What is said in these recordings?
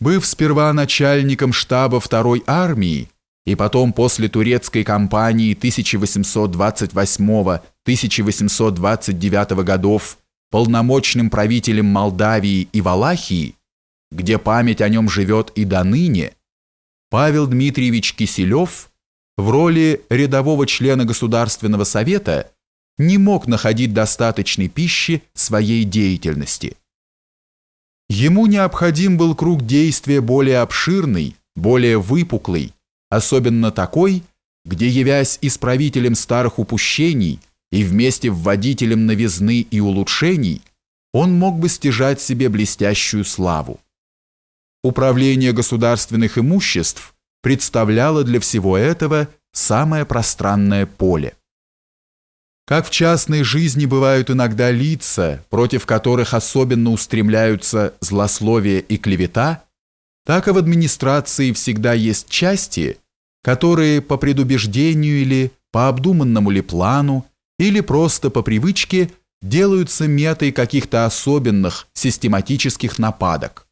Быв сперва начальником штаба второй армии и потом после турецкой кампании 1828-1829 годов полномочным правителем Молдавии и Валахии, где память о нем живет и до ныне, Павел Дмитриевич Киселев в роли рядового члена Государственного совета не мог находить достаточной пищи своей деятельности – Ему необходим был круг действия более обширный, более выпуклый, особенно такой, где, явясь исправителем старых упущений и вместе вводителем новизны и улучшений, он мог бы стяжать себе блестящую славу. Управление государственных имуществ представляло для всего этого самое пространное поле. Как в частной жизни бывают иногда лица, против которых особенно устремляются злословие и клевета, так и в администрации всегда есть части, которые по предубеждению или по обдуманному ли плану, или просто по привычке делаются метой каких-то особенных систематических нападок.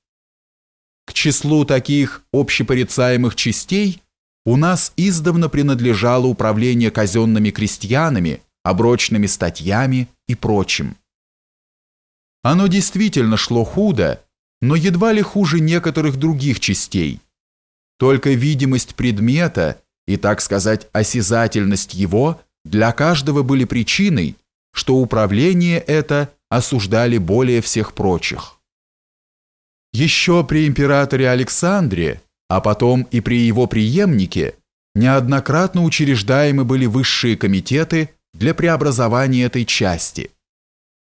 К числу таких общепорицаемых частей у нас издавна принадлежало управление казенными крестьянами, оброчными статьями и прочим. Оно действительно шло худо, но едва ли хуже некоторых других частей. Только видимость предмета и, так сказать, осязательность его для каждого были причиной, что управление это осуждали более всех прочих. Еще при императоре Александре, а потом и при его преемнике, неоднократно учреждаемы были высшие комитеты для преобразования этой части.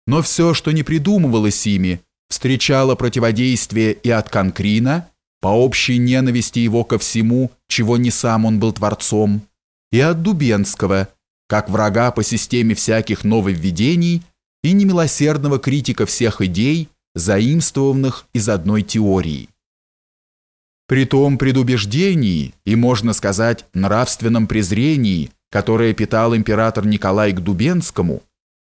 Но все, что не придумывалось ими, встречало противодействие и от Конкрина, по общей ненависти его ко всему, чего не сам он был творцом, и от Дубенского, как врага по системе всяких нововведений и немилосердного критика всех идей, заимствованных из одной теории. При том предубеждении и, можно сказать, нравственном презрении – которое питал император Николай к Дубенскому,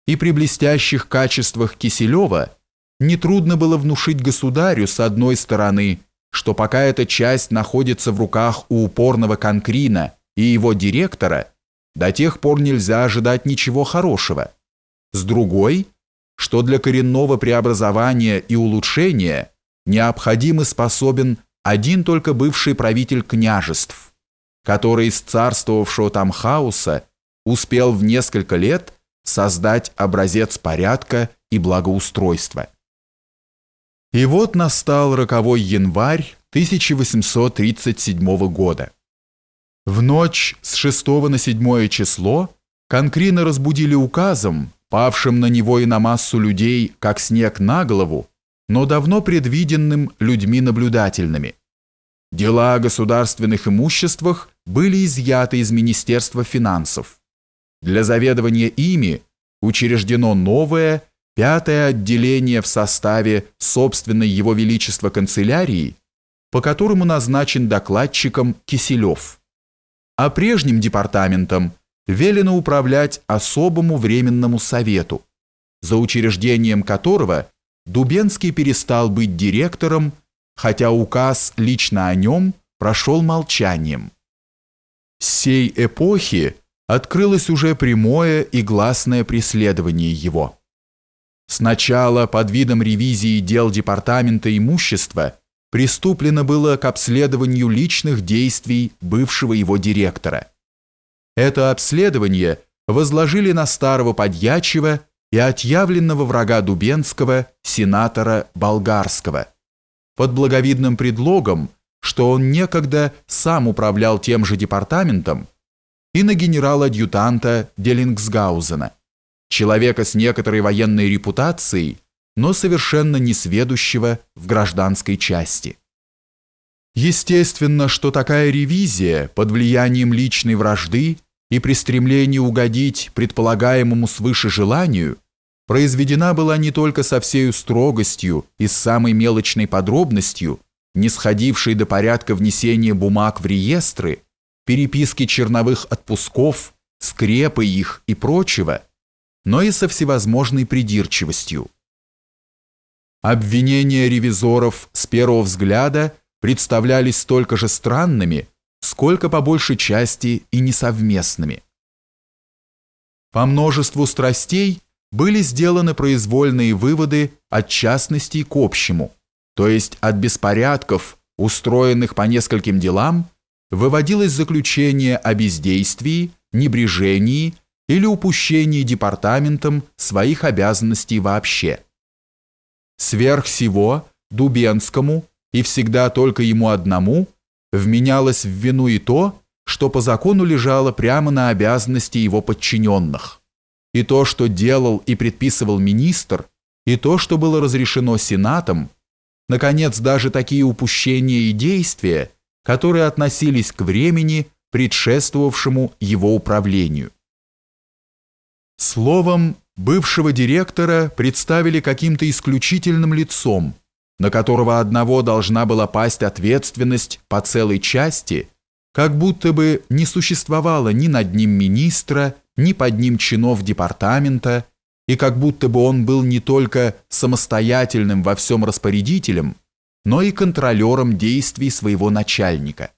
и при блестящих качествах Киселева нетрудно было внушить государю с одной стороны, что пока эта часть находится в руках у упорного Конкрина и его директора, до тех пор нельзя ожидать ничего хорошего. С другой, что для коренного преобразования и улучшения необходим и способен один только бывший правитель княжеств, который из царствовавшего там хаоса успел в несколько лет создать образец порядка и благоустройства. И вот настал роковой январь 1837 года. В ночь с 6 на 7 число Конкрина разбудили указом, павшим на него и на массу людей, как снег на голову, но давно предвиденным людьми наблюдательными. Дела о государственных имуществах были изъяты из Министерства финансов. Для заведования ими учреждено новое, пятое отделение в составе собственной Его Величества канцелярии, по которому назначен докладчиком Киселев. А прежним департаментом велено управлять особому временному совету, за учреждением которого Дубенский перестал быть директором, хотя указ лично о нем прошел молчанием сей эпохи открылось уже прямое и гласное преследование его. Сначала под видом ревизии дел Департамента имущества приступлено было к обследованию личных действий бывшего его директора. Это обследование возложили на старого подьячего и отъявленного врага Дубенского сенатора Болгарского под благовидным предлогом, что он некогда сам управлял тем же департаментом, и на генерала-адъютанта Делингсгаузена, человека с некоторой военной репутацией, но совершенно несведущего в гражданской части. Естественно, что такая ревизия под влиянием личной вражды и при стремлении угодить предполагаемому свыше желанию произведена была не только со всею строгостью и с самой мелочной подробностью, не сходивший до порядка внесения бумаг в реестры, переписки черновых отпусков, скрепы их и прочего, но и со всевозможной придирчивостью. Обвинения ревизоров с первого взгляда представлялись столько же странными, сколько по большей части и несовместными. По множеству страстей были сделаны произвольные выводы от частностей к общему, то есть от беспорядков, устроенных по нескольким делам, выводилось заключение о бездействии, небрежении или упущении департаментом своих обязанностей вообще. Сверх всего Дубенскому и всегда только ему одному вменялось в вину и то, что по закону лежало прямо на обязанности его подчиненных, и то, что делал и предписывал министр, и то, что было разрешено Сенатом, наконец, даже такие упущения и действия, которые относились к времени, предшествовавшему его управлению. Словом, бывшего директора представили каким-то исключительным лицом, на которого одного должна была пасть ответственность по целой части, как будто бы не существовало ни над ним министра, ни под ним чинов департамента, и как будто бы он был не только самостоятельным во всем распорядителем, но и контролером действий своего начальника –